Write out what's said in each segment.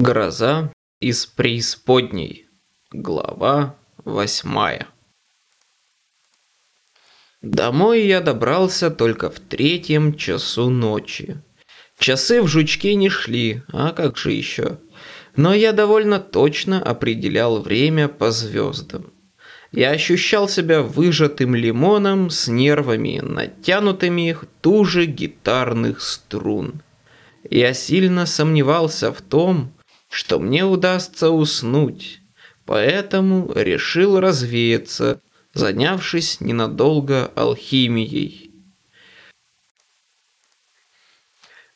Гроза из преисподней. Глава восьмая. Домой я добрался только в третьем часу ночи. Часы в жучке не шли, а как же еще? Но я довольно точно определял время по звездам. Я ощущал себя выжатым лимоном с нервами, натянутыми туже гитарных струн. Я сильно сомневался в том, что мне удастся уснуть, поэтому решил развеяться, занявшись ненадолго алхимией.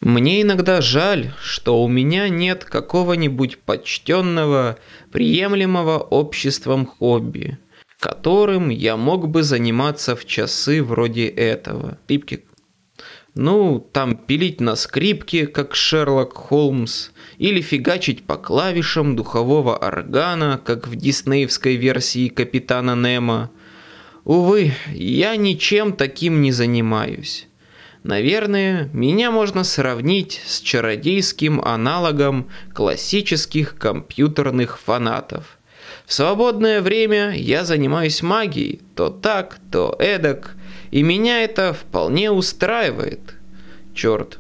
Мне иногда жаль, что у меня нет какого-нибудь почтенного, приемлемого обществом хобби, которым я мог бы заниматься в часы вроде этого. Пипки ну, там пилить на скрипке, как Шерлок Холмс, или фигачить по клавишам духового органа, как в диснеевской версии Капитана Немо. Увы, я ничем таким не занимаюсь. Наверное, меня можно сравнить с чародейским аналогом классических компьютерных фанатов. В свободное время я занимаюсь магией, то так, то эдак – и меня это вполне устраивает. Черт,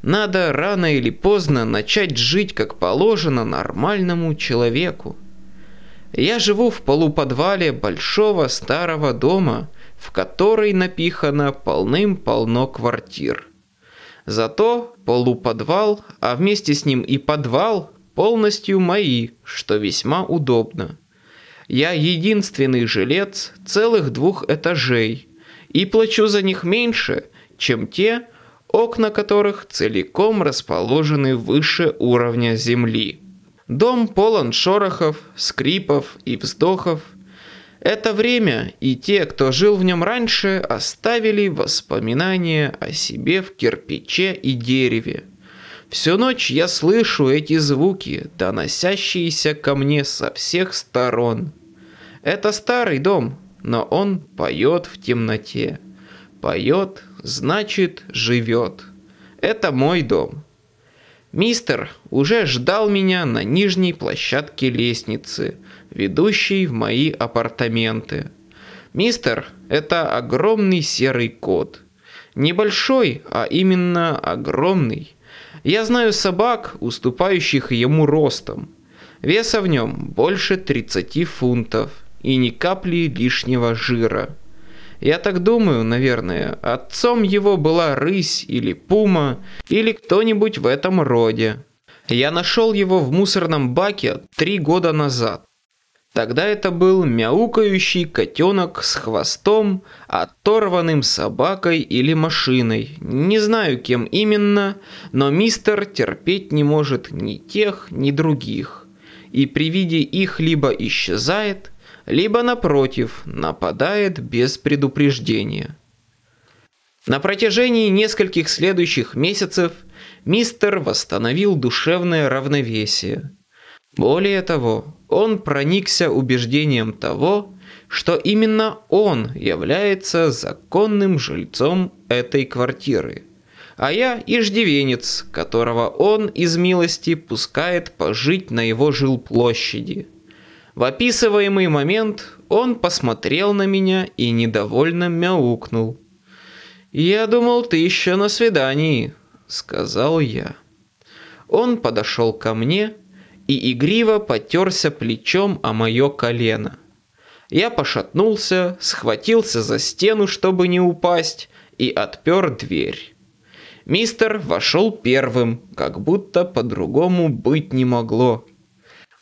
надо рано или поздно начать жить как положено нормальному человеку. Я живу в полуподвале большого старого дома, в который напихано полным-полно квартир. Зато полуподвал, а вместе с ним и подвал полностью мои, что весьма удобно. Я единственный жилец целых двух этажей – и плачу за них меньше, чем те, окна которых целиком расположены выше уровня земли. Дом полон шорохов, скрипов и вздохов. Это время и те, кто жил в нем раньше, оставили воспоминания о себе в кирпиче и дереве. Всю ночь я слышу эти звуки, доносящиеся ко мне со всех сторон. Это старый дом, но он поет в темноте. Поет, значит, живет. Это мой дом. Мистер уже ждал меня на нижней площадке лестницы, ведущей в мои апартаменты. Мистер – это огромный серый кот. Небольшой, а именно огромный. Я знаю собак, уступающих ему ростом. Веса в нем больше 30 фунтов – и ни капли лишнего жира. Я так думаю, наверное, отцом его была рысь или пума, или кто-нибудь в этом роде. Я нашел его в мусорном баке три года назад. Тогда это был мяукающий котенок с хвостом, оторванным собакой или машиной. Не знаю, кем именно, но мистер терпеть не может ни тех, ни других. И при виде их либо исчезает, либо, напротив, нападает без предупреждения. На протяжении нескольких следующих месяцев мистер восстановил душевное равновесие. Более того, он проникся убеждением того, что именно он является законным жильцом этой квартиры, а я иждивенец, которого он из милости пускает пожить на его жилплощади – в описываемый момент он посмотрел на меня и недовольно мяукнул. «Я думал, ты еще на свидании», — сказал я. Он подошел ко мне и игриво потерся плечом о мое колено. Я пошатнулся, схватился за стену, чтобы не упасть, и отпер дверь. Мистер вошел первым, как будто по-другому быть не могло.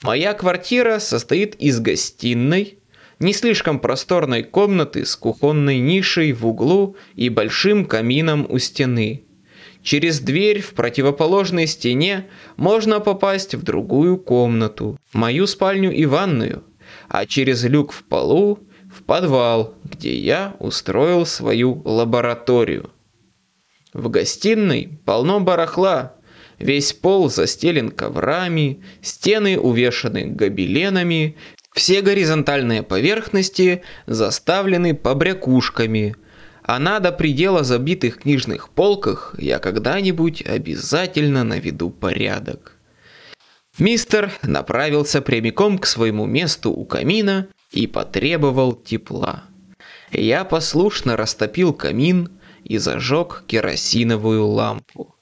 Моя квартира состоит из гостиной, не слишком просторной комнаты с кухонной нишей в углу и большим камином у стены. Через дверь в противоположной стене можно попасть в другую комнату, мою спальню и ванную, а через люк в полу в подвал, где я устроил свою лабораторию. В гостиной полно барахла, Весь пол застелен коврами, стены увешаны гобеленами, все горизонтальные поверхности заставлены побрякушками, а на до предела забитых книжных полках я когда-нибудь обязательно наведу порядок. Мистер направился прямиком к своему месту у камина и потребовал тепла. Я послушно растопил камин и зажег керосиновую лампу.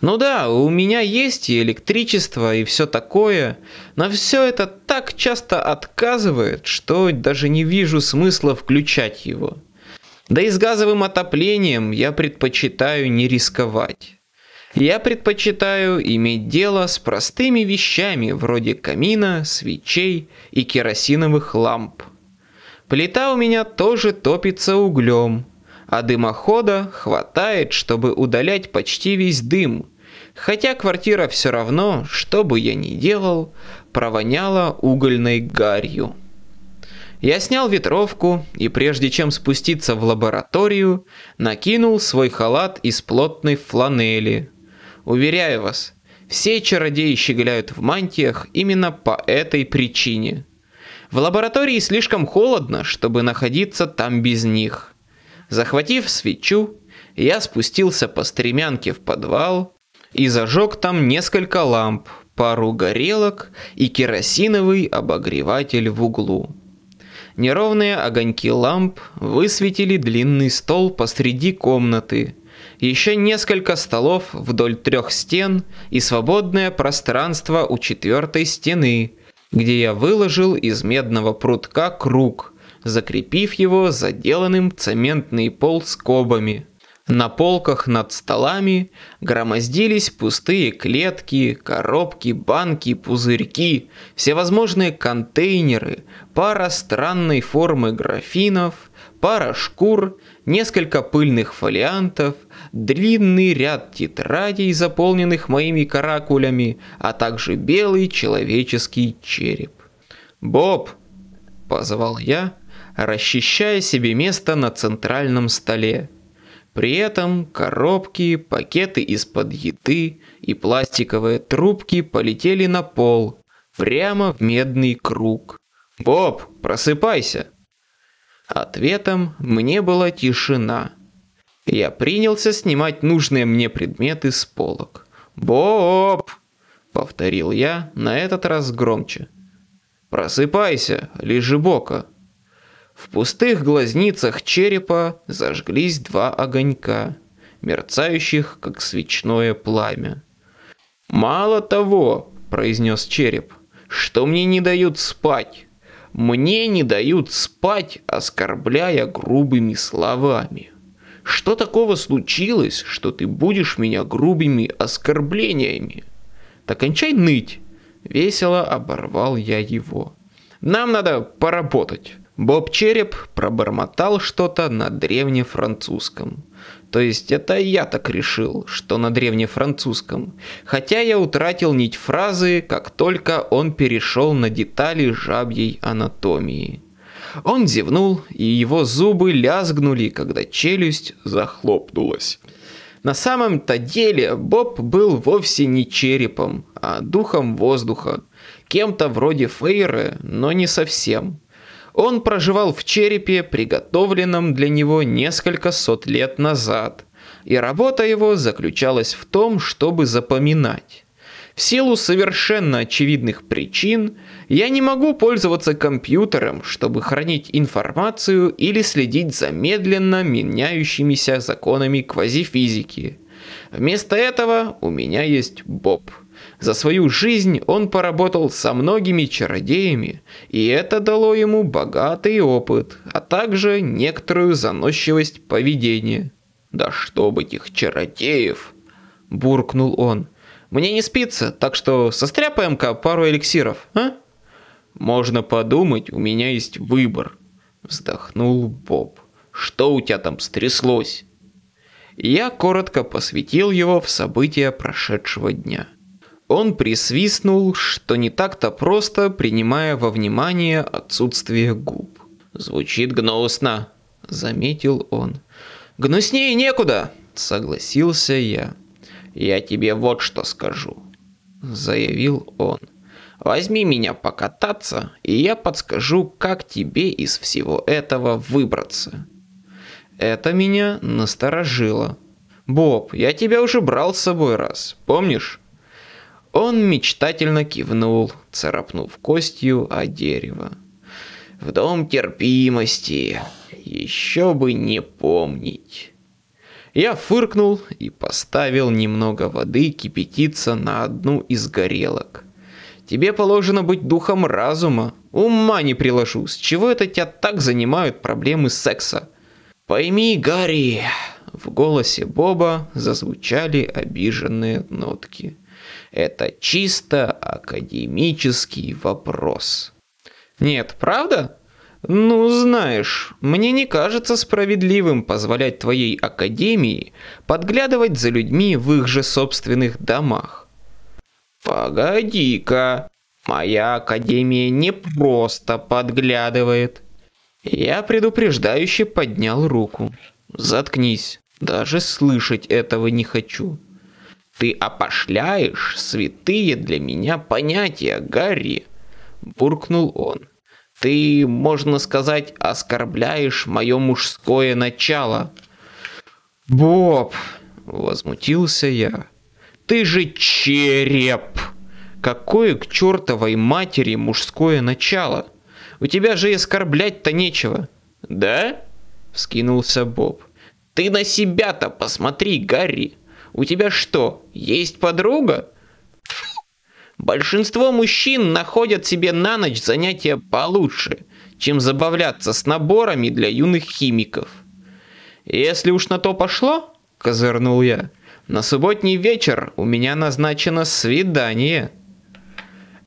Ну да, у меня есть и электричество, и все такое, но все это так часто отказывает, что даже не вижу смысла включать его. Да и с газовым отоплением я предпочитаю не рисковать. Я предпочитаю иметь дело с простыми вещами вроде камина, свечей и керосиновых ламп. Плита у меня тоже топится углем, а дымохода хватает, чтобы удалять почти весь дым, хотя квартира все равно, что бы я ни делал, провоняла угольной гарью. Я снял ветровку и прежде чем спуститься в лабораторию, накинул свой халат из плотной фланели. Уверяю вас, все чародеи щеголяют в мантиях именно по этой причине. В лаборатории слишком холодно, чтобы находиться там без них. Захватив свечу, я спустился по стремянке в подвал и зажег там несколько ламп, пару горелок и керосиновый обогреватель в углу. Неровные огоньки ламп высветили длинный стол посреди комнаты, еще несколько столов вдоль трех стен и свободное пространство у четвертой стены, где я выложил из медного прутка круг, закрепив его заделанным цементный пол скобами – на полках над столами громоздились пустые клетки, коробки, банки, пузырьки, всевозможные контейнеры, пара странной формы графинов, пара шкур, несколько пыльных фолиантов, длинный ряд тетрадей, заполненных моими каракулями, а также белый человеческий череп. «Боб!» – позвал я, расчищая себе место на центральном столе. При этом коробки, пакеты из-под еды и пластиковые трубки полетели на пол, прямо в медный круг. «Боб, просыпайся!» Ответом мне была тишина. Я принялся снимать нужные мне предметы с полок. «Боб!» — повторил я, на этот раз громче. «Просыпайся, лежебока!» В пустых глазницах черепа зажглись два огонька, мерцающих, как свечное пламя. «Мало того», — произнес череп, — «что мне не дают спать. Мне не дают спать, оскорбляя грубыми словами. Что такого случилось, что ты будешь меня грубыми оскорблениями? Так кончай ныть!» Весело оборвал я его. «Нам надо поработать». Боб Череп пробормотал что-то на древнефранцузском. То есть это я так решил, что на древнефранцузском. Хотя я утратил нить фразы, как только он перешел на детали жабьей анатомии. Он зевнул, и его зубы лязгнули, когда челюсть захлопнулась. На самом-то деле Боб был вовсе не черепом, а духом воздуха. Кем-то вроде Фейры, но не совсем. Он проживал в черепе, приготовленном для него несколько сот лет назад, и работа его заключалась в том, чтобы запоминать. В силу совершенно очевидных причин я не могу пользоваться компьютером, чтобы хранить информацию или следить за медленно меняющимися законами квазифизики. Вместо этого у меня есть Боб – за свою жизнь он поработал со многими чародеями, и это дало ему богатый опыт, а также некоторую заносчивость поведения. «Да чтоб этих чародеев!» – буркнул он. «Мне не спится, так что состряпаем-ка пару эликсиров, а?» «Можно подумать, у меня есть выбор», – вздохнул Боб. «Что у тебя там стряслось?» Я коротко посвятил его в события прошедшего дня – он присвистнул, что не так-то просто, принимая во внимание отсутствие губ. «Звучит гнусно», — заметил он. «Гнуснее некуда», — согласился я. «Я тебе вот что скажу», — заявил он. «Возьми меня покататься, и я подскажу, как тебе из всего этого выбраться». Это меня насторожило. «Боб, я тебя уже брал с собой раз, помнишь?» Он мечтательно кивнул, царапнув костью о дерево. В дом терпимости. Еще бы не помнить. Я фыркнул и поставил немного воды кипятиться на одну из горелок. Тебе положено быть духом разума. Ума не приложу, с чего это тебя так занимают проблемы секса? Пойми, Гарри, в голосе Боба зазвучали обиженные нотки. Это чисто академический вопрос. Нет, правда? Ну, знаешь, мне не кажется справедливым позволять твоей академии подглядывать за людьми в их же собственных домах. Погоди-ка, моя академия не просто подглядывает. Я предупреждающе поднял руку. Заткнись, даже слышать этого не хочу. Ты опошляешь святые для меня понятия, Гарри, буркнул он. Ты, можно сказать, оскорбляешь мое мужское начало. Боб, возмутился я. Ты же череп. Какое к чертовой матери мужское начало? У тебя же и оскорблять-то нечего. Да? Вскинулся Боб. Ты на себя-то посмотри, Гарри. У тебя что, есть подруга? Большинство мужчин находят себе на ночь занятия получше, чем забавляться с наборами для юных химиков. Если уж на то пошло, козырнул я, на субботний вечер у меня назначено свидание.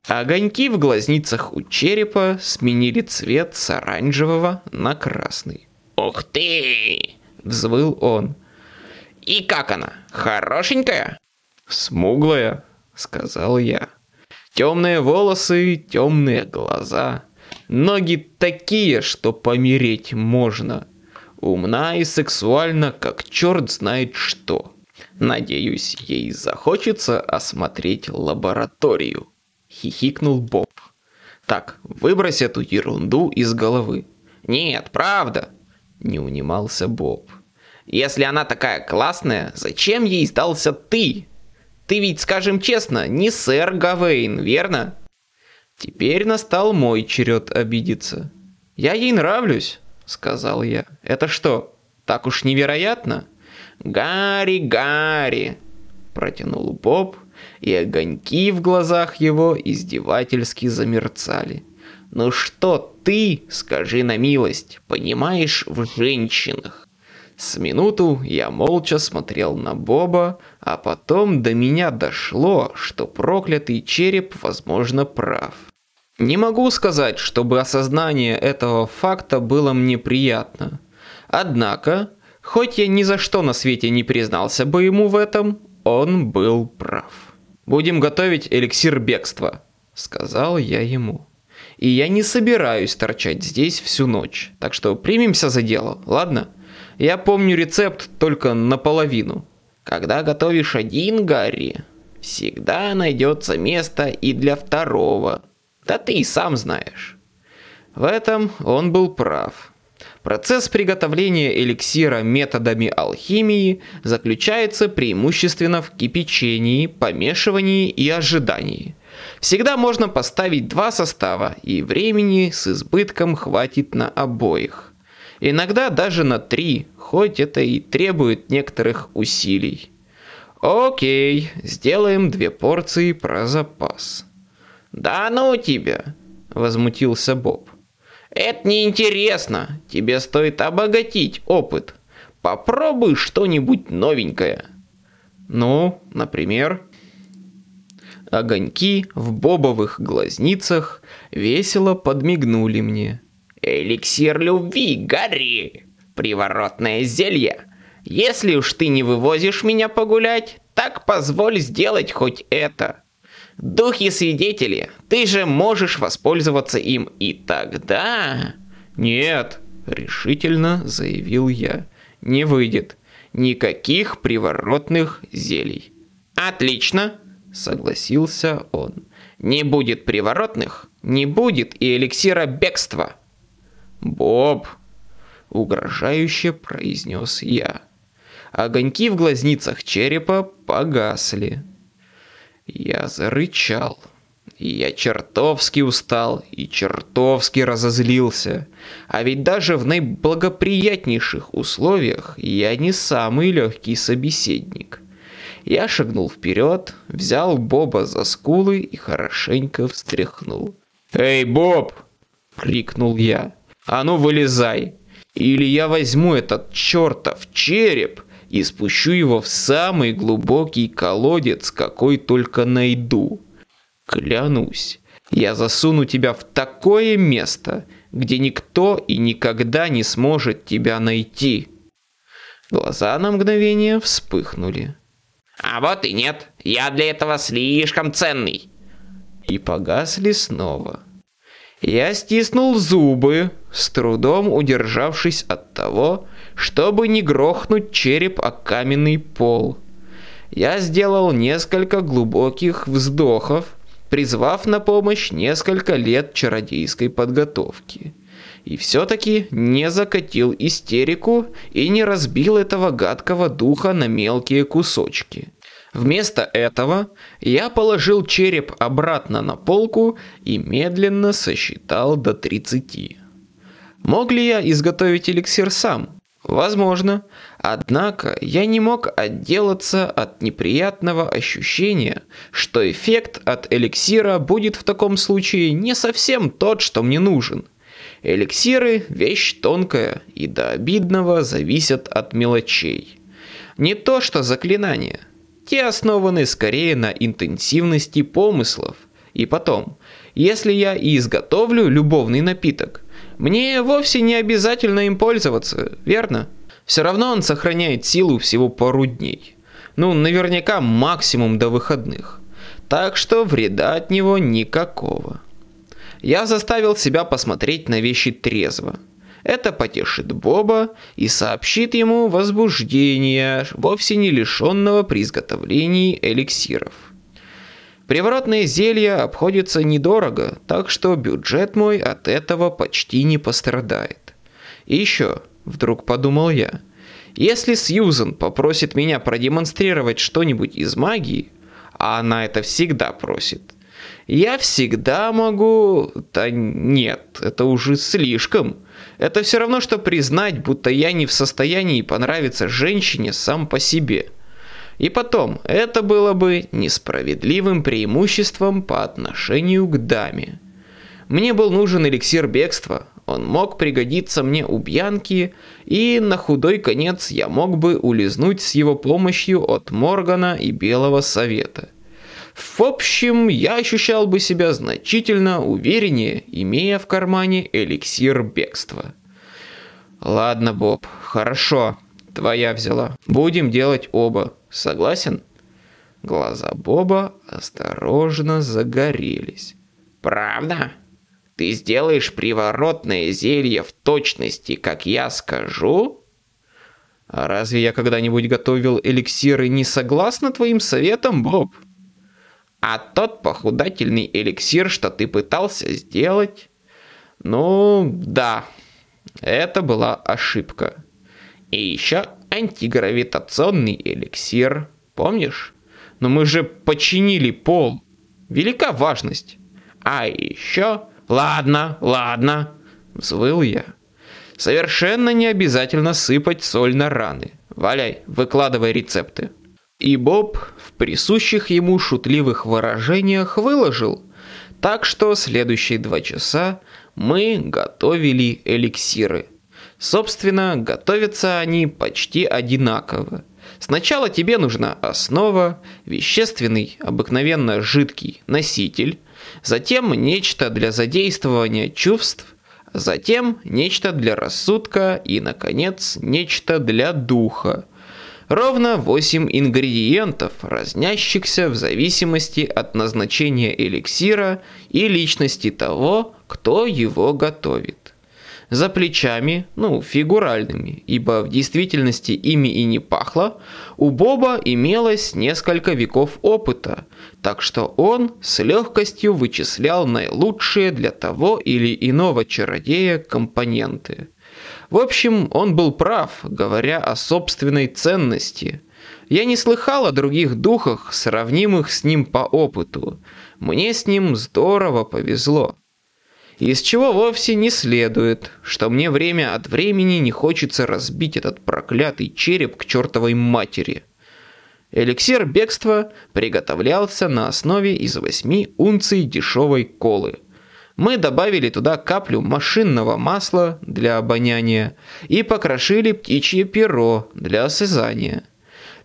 Огоньки в глазницах у черепа сменили цвет с оранжевого на красный. «Ух ты!» – взвыл он. «И как она? Хорошенькая?» «Смуглая», – сказал я. Темные волосы, темные глаза. Ноги такие, что помереть можно. Умна и сексуальна, как черт знает что. Надеюсь, ей захочется осмотреть лабораторию. Хихикнул Боб. Так, выбрось эту ерунду из головы. Нет, правда. Не унимался Боб. Если она такая классная, зачем ей сдался ты? Ты ведь, скажем честно, не сэр Гавейн, верно? Теперь настал мой черед обидеться. Я ей нравлюсь, сказал я. Это что, так уж невероятно? Гарри, Гарри, протянул Боб, и огоньки в глазах его издевательски замерцали. Ну что ты, скажи на милость, понимаешь в женщинах? С минуту я молча смотрел на Боба, а потом до меня дошло, что проклятый череп, возможно, прав. Не могу сказать, чтобы осознание этого факта было мне приятно. Однако, хоть я ни за что на свете не признался бы ему в этом, он был прав. «Будем готовить эликсир бегства», — сказал я ему. «И я не собираюсь торчать здесь всю ночь, так что примемся за дело, ладно?» Я помню рецепт только наполовину. Когда готовишь один, Гарри, всегда найдется место и для второго. Да ты и сам знаешь. В этом он был прав. Процесс приготовления эликсира методами алхимии заключается преимущественно в кипячении, помешивании и ожидании. Всегда можно поставить два состава, и времени с избытком хватит на обоих. Иногда даже на три, хоть это и требует некоторых усилий. Окей, сделаем две порции про запас. Да ну тебя, возмутился Боб. Это неинтересно, тебе стоит обогатить опыт. Попробуй что-нибудь новенькое. Ну, например... Огоньки в бобовых глазницах весело подмигнули мне. Эликсир любви, Гарри! Приворотное зелье! Если уж ты не вывозишь меня погулять, так позволь сделать хоть это. Духи-свидетели, ты же можешь воспользоваться им и тогда... Нет, решительно заявил я. Не выйдет. Никаких приворотных зелий. Отлично, согласился он. Не будет приворотных, не будет и эликсира бегства. «Боб!» – угрожающе произнес я. Огоньки в глазницах черепа погасли. Я зарычал. Я чертовски устал и чертовски разозлился. А ведь даже в наиблагоприятнейших условиях я не самый легкий собеседник. Я шагнул вперед, взял Боба за скулы и хорошенько встряхнул. «Эй, Боб!» — крикнул я. «А ну вылезай! Или я возьму этот чертов череп и спущу его в самый глубокий колодец, какой только найду. Клянусь, я засуну тебя в такое место, где никто и никогда не сможет тебя найти». Глаза на мгновение вспыхнули. «А вот и нет, я для этого слишком ценный». И погасли снова. Я стиснул зубы, с трудом удержавшись от того, чтобы не грохнуть череп о каменный пол. Я сделал несколько глубоких вздохов, призвав на помощь несколько лет чародейской подготовки. И все-таки не закатил истерику и не разбил этого гадкого духа на мелкие кусочки. Вместо этого я положил череп обратно на полку и медленно сосчитал до 30. Мог ли я изготовить эликсир сам? Возможно. Однако я не мог отделаться от неприятного ощущения, что эффект от эликсира будет в таком случае не совсем тот, что мне нужен. Эликсиры – вещь тонкая и до обидного зависят от мелочей. Не то что заклинания – те основаны скорее на интенсивности помыслов. И потом, если я и изготовлю любовный напиток, мне вовсе не обязательно им пользоваться, верно? Все равно он сохраняет силу всего пару дней. Ну, наверняка максимум до выходных. Так что вреда от него никакого. Я заставил себя посмотреть на вещи трезво. Это потешит Боба и сообщит ему возбуждение, вовсе не лишенного при изготовлении эликсиров. Приворотные зелья обходятся недорого, так что бюджет мой от этого почти не пострадает. И еще, вдруг подумал я, если Сьюзен попросит меня продемонстрировать что-нибудь из магии, а она это всегда просит, я всегда могу... Да нет, это уже слишком. Это все равно, что признать, будто я не в состоянии понравиться женщине сам по себе. И потом, это было бы несправедливым преимуществом по отношению к даме. Мне был нужен эликсир бегства, он мог пригодиться мне у Бьянки, и на худой конец я мог бы улизнуть с его помощью от Моргана и Белого Совета. В общем, я ощущал бы себя значительно увереннее, имея в кармане эликсир бегства. Ладно, Боб, хорошо, твоя взяла. Будем делать оба. Согласен? Глаза Боба осторожно загорелись. Правда? Ты сделаешь приворотное зелье в точности, как я скажу? А разве я когда-нибудь готовил эликсиры не согласно твоим советам, Боб? А тот похудательный эликсир, что ты пытался сделать... Ну, да, это была ошибка. И еще антигравитационный эликсир, помнишь? Но мы же починили пол. Велика важность. А еще... Ладно, ладно, взвыл я. Совершенно не обязательно сыпать соль на раны. Валяй, выкладывай рецепты. И Боб в присущих ему шутливых выражениях выложил. Так что следующие два часа мы готовили эликсиры. Собственно, готовятся они почти одинаково. Сначала тебе нужна основа, вещественный, обыкновенно жидкий носитель, затем нечто для задействования чувств, затем нечто для рассудка и, наконец, нечто для духа – Ровно 8 ингредиентов, разнящихся в зависимости от назначения эликсира и личности того, кто его готовит. За плечами, ну, фигуральными, ибо в действительности ими и не пахло, у Боба имелось несколько веков опыта, так что он с легкостью вычислял наилучшие для того или иного чародея компоненты – в общем, он был прав, говоря о собственной ценности. Я не слыхал о других духах, сравнимых с ним по опыту. Мне с ним здорово повезло. Из чего вовсе не следует, что мне время от времени не хочется разбить этот проклятый череп к чертовой матери. Эликсир бегства приготовлялся на основе из восьми унций дешевой колы. Мы добавили туда каплю машинного масла для обоняния и покрошили птичье перо для осязания.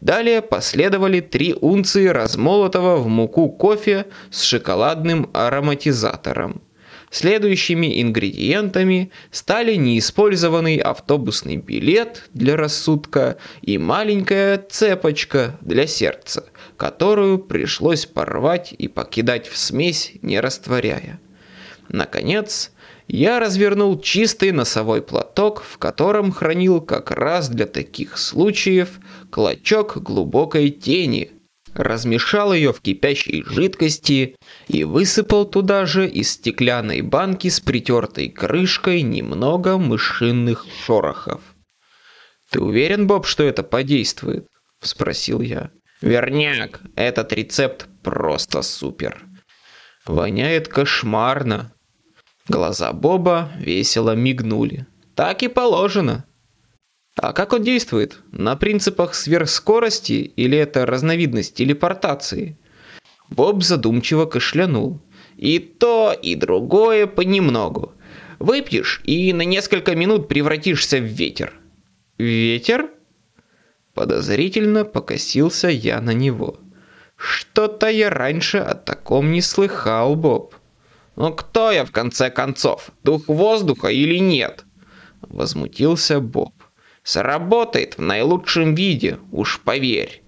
Далее последовали три унции размолотого в муку кофе с шоколадным ароматизатором. Следующими ингредиентами стали неиспользованный автобусный билет для рассудка и маленькая цепочка для сердца, которую пришлось порвать и покидать в смесь, не растворяя. Наконец, я развернул чистый носовой платок, в котором хранил как раз для таких случаев клочок глубокой тени, размешал ее в кипящей жидкости и высыпал туда же из стеклянной банки с притертой крышкой немного мышиных шорохов. «Ты уверен, Боб, что это подействует?» – спросил я. «Верняк, этот рецепт просто супер. Воняет кошмарно, Глаза Боба весело мигнули. Так и положено. А как он действует? На принципах сверхскорости или это разновидность телепортации? Боб задумчиво кашлянул. И то, и другое понемногу. Выпьешь и на несколько минут превратишься в ветер. Ветер? Подозрительно покосился я на него. Что-то я раньше о таком не слыхал, Боб. «Ну кто я, в конце концов, дух воздуха или нет?» Возмутился Боб. «Сработает в наилучшем виде, уж поверь».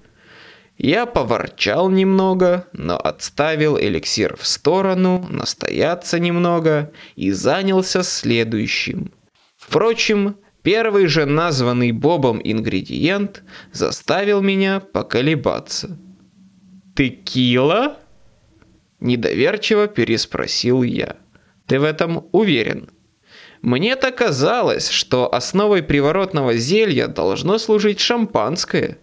Я поворчал немного, но отставил эликсир в сторону, настояться немного и занялся следующим. Впрочем, первый же названный Бобом ингредиент заставил меня поколебаться. «Текила?» Недоверчиво переспросил я. Ты в этом уверен? Мне-то казалось, что основой приворотного зелья должно служить шампанское.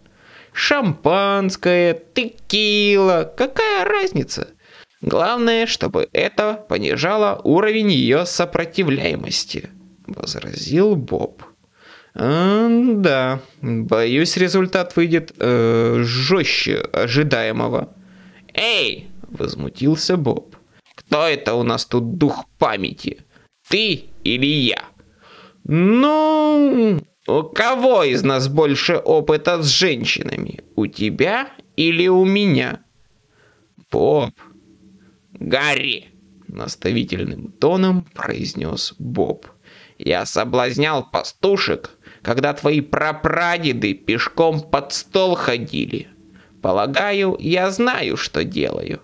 Шампанское, текила, какая разница? Главное, чтобы это понижало уровень ее сопротивляемости, возразил Боб. А, да, боюсь, результат выйдет э, жестче ожидаемого. Эй, Возмутился Боб. «Кто это у нас тут дух памяти? Ты или я?» «Ну, у кого из нас больше опыта с женщинами? У тебя или у меня?» «Боб!» «Гарри!» — наставительным тоном произнес Боб. «Я соблазнял пастушек, когда твои прапрадеды пешком под стол ходили. Полагаю, я знаю, что делаю».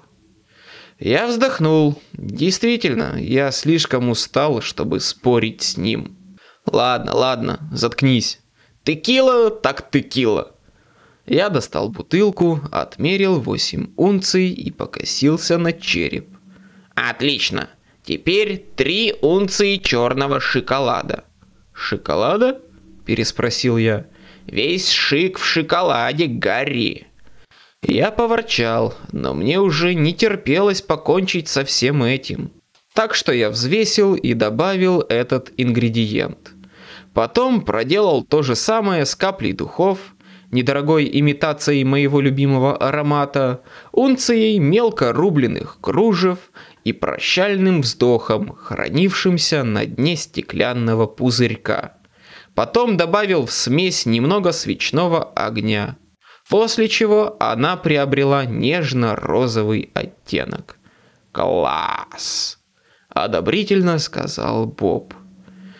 Я вздохнул. Действительно, я слишком устал, чтобы спорить с ним. Ладно, ладно, заткнись. Текила, так текила. Я достал бутылку, отмерил 8 унций и покосился на череп. Отлично. Теперь 3 унции черного шоколада. Шоколада? Переспросил я. Весь шик в шоколаде, Гарри. Я поворчал, но мне уже не терпелось покончить со всем этим. Так что я взвесил и добавил этот ингредиент. Потом проделал то же самое с каплей духов, недорогой имитацией моего любимого аромата, унцией мелко рубленых кружев и прощальным вздохом, хранившимся на дне стеклянного пузырька. Потом добавил в смесь немного свечного огня – после чего она приобрела нежно-розовый оттенок. «Класс!» – одобрительно сказал Боб.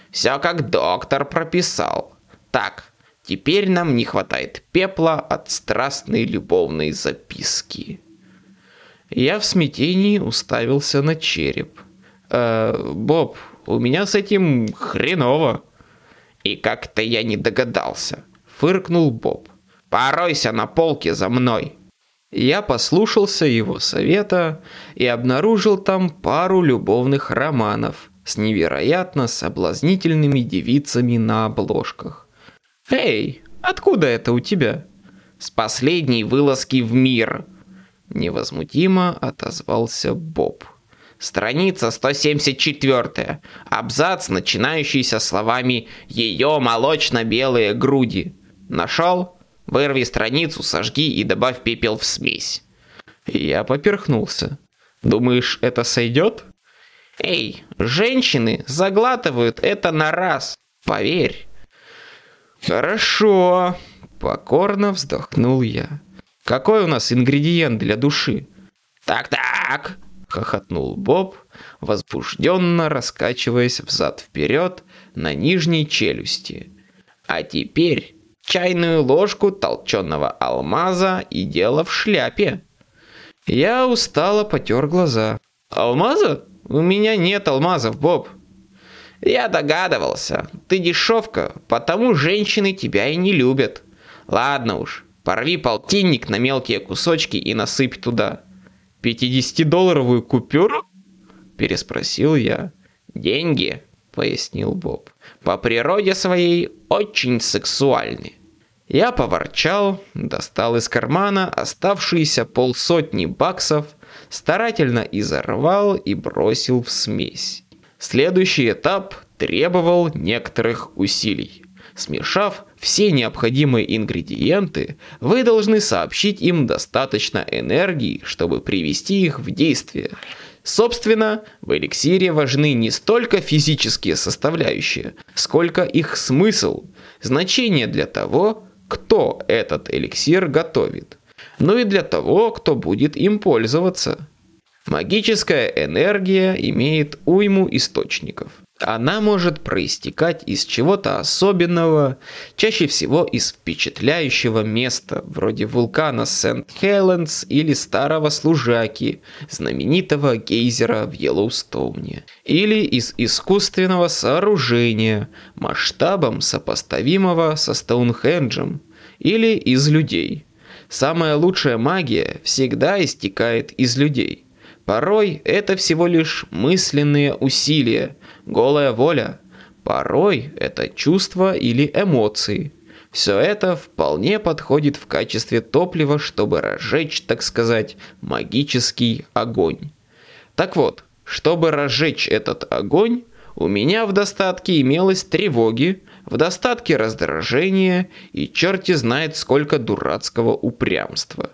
«Все как доктор прописал. Так, теперь нам не хватает пепла от страстной любовной записки». Я в смятении уставился на череп. «Э, «Боб, у меня с этим хреново». «И как-то я не догадался», — фыркнул Боб. Поройся на полке за мной!» Я послушался его совета и обнаружил там пару любовных романов с невероятно соблазнительными девицами на обложках. «Эй, откуда это у тебя?» – с последней вылазки в мир. Невозмутимо отозвался Боб. Страница 174. Абзац, начинающийся словами «Ее молочно-белые груди». Нашел? Вырви страницу, сожги и добавь пепел в смесь. Я поперхнулся. Думаешь, это сойдет? Эй, женщины заглатывают это на раз. Поверь. Хорошо. Покорно вздохнул я. Какой у нас ингредиент для души? Так-так, хохотнул Боб, возбужденно раскачиваясь взад-вперед на нижней челюсти. А теперь чайную ложку толченого алмаза и дело в шляпе. Я устало потер глаза. Алмаза? У меня нет алмазов, Боб. Я догадывался. Ты дешевка, потому женщины тебя и не любят. Ладно уж, порви полтинник на мелкие кусочки и насыпь туда. «Пятидесятидолларовую купюру?» – переспросил я. «Деньги», – пояснил Боб, – «по природе своей очень сексуальны». Я поворчал, достал из кармана оставшиеся полсотни баксов, старательно изорвал и бросил в смесь. Следующий этап требовал некоторых усилий. Смешав все необходимые ингредиенты, вы должны сообщить им достаточно энергии, чтобы привести их в действие. Собственно, в эликсире важны не столько физические составляющие, сколько их смысл, значение для того, кто этот эликсир готовит, но и для того, кто будет им пользоваться. Магическая энергия имеет уйму источников. Она может проистекать из чего-то особенного, чаще всего из впечатляющего места, вроде вулкана Сент-Хеленс или старого служаки, знаменитого гейзера в Йеллоустоуне, или из искусственного сооружения, масштабом сопоставимого со Стоунхенджем, или из людей. Самая лучшая магия всегда истекает из людей. Порой это всего лишь мысленные усилия, голая воля. Порой это чувства или эмоции. Все это вполне подходит в качестве топлива, чтобы разжечь, так сказать, магический огонь. Так вот, чтобы разжечь этот огонь, у меня в достатке имелось тревоги, в достатке раздражения и черти знает сколько дурацкого упрямства.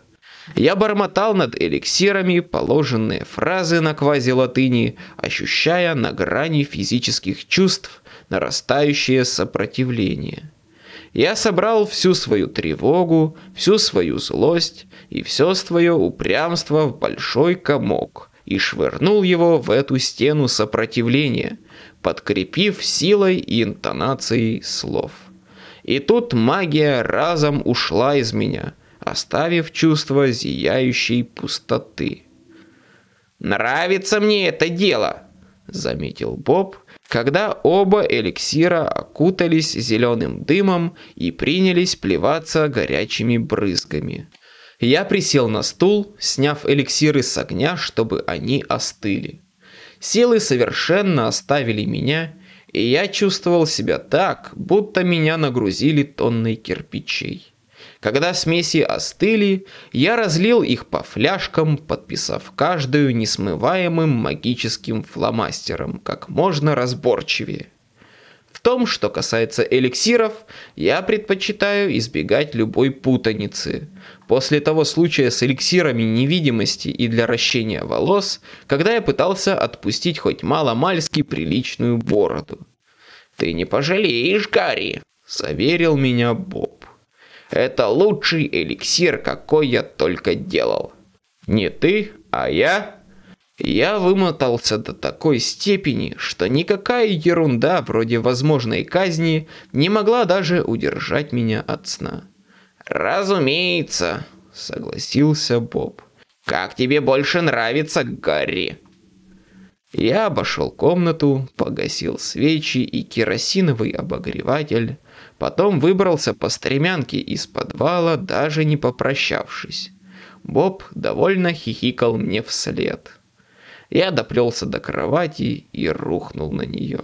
Я бормотал над эликсирами положенные фразы на квази-латыни, ощущая на грани физических чувств нарастающее сопротивление. Я собрал всю свою тревогу, всю свою злость и все свое упрямство в большой комок и швырнул его в эту стену сопротивления, подкрепив силой и интонацией слов. И тут магия разом ушла из меня – оставив чувство зияющей пустоты. «Нравится мне это дело», — заметил Боб, когда оба эликсира окутались зеленым дымом и принялись плеваться горячими брызгами. Я присел на стул, сняв эликсиры с огня, чтобы они остыли. Силы совершенно оставили меня, и я чувствовал себя так, будто меня нагрузили тонной кирпичей. Когда смеси остыли, я разлил их по фляжкам, подписав каждую несмываемым магическим фломастером, как можно разборчивее. В том, что касается эликсиров, я предпочитаю избегать любой путаницы. После того случая с эликсирами невидимости и для ращения волос, когда я пытался отпустить хоть мало-мальски приличную бороду. «Ты не пожалеешь, Гарри!» – заверил меня Боб. Это лучший эликсир, какой я только делал. Не ты, а я. Я вымотался до такой степени, что никакая ерунда вроде возможной казни не могла даже удержать меня от сна. «Разумеется», — согласился Боб. «Как тебе больше нравится, Гарри?» Я обошел комнату, погасил свечи и керосиновый обогреватель, Потом выбрался по стремянке из подвала, даже не попрощавшись. Боб довольно хихикал мне вслед. Я доплелся до кровати и рухнул на нее.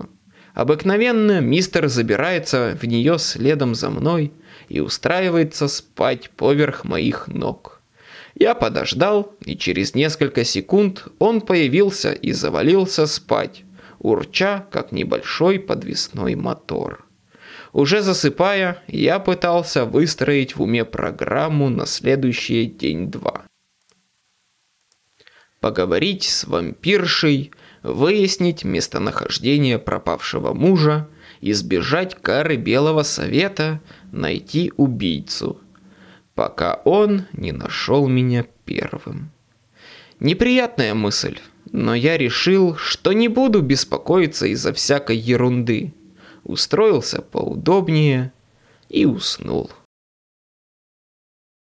Обыкновенно мистер забирается в нее следом за мной и устраивается спать поверх моих ног. Я подождал, и через несколько секунд он появился и завалился спать, урча, как небольшой подвесной мотор. Уже засыпая, я пытался выстроить в уме программу на следующий день-два. Поговорить с вампиршей – выяснить местонахождение пропавшего мужа, избежать кары Белого Совета, найти убийцу, пока он не нашел меня первым. Неприятная мысль, но я решил, что не буду беспокоиться из-за всякой ерунды. Устроился поудобнее и уснул.